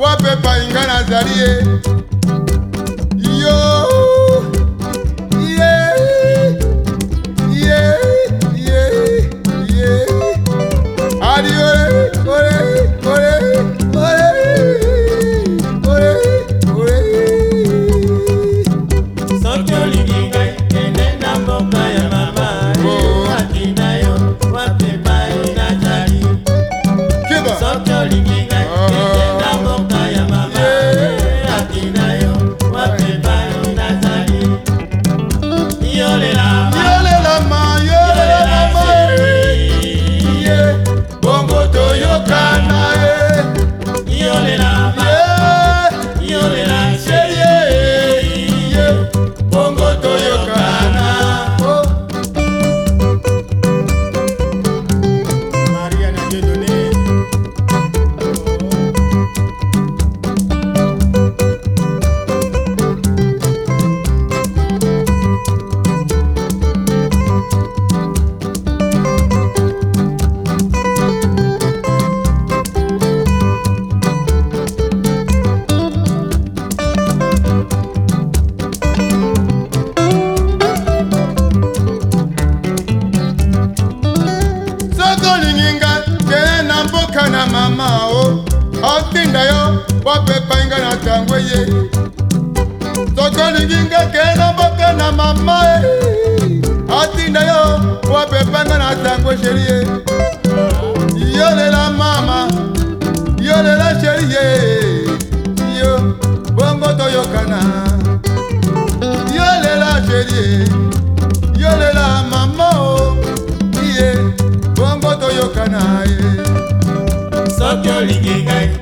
wapepa inga nazali ye yo yeah. Cuba. Só que eu liguei, né? olingi nga te na mboka na mama o otinda yo bopepai nga na ntango ye soki olingi nga ke na mboka na mama e otinda yo bopepai nga na ntango sheri ye yolela mama yolela sheri ye yo bongo toyokana yolela sheri ye lingi ngai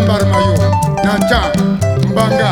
na mbarmayo na ncha mbanga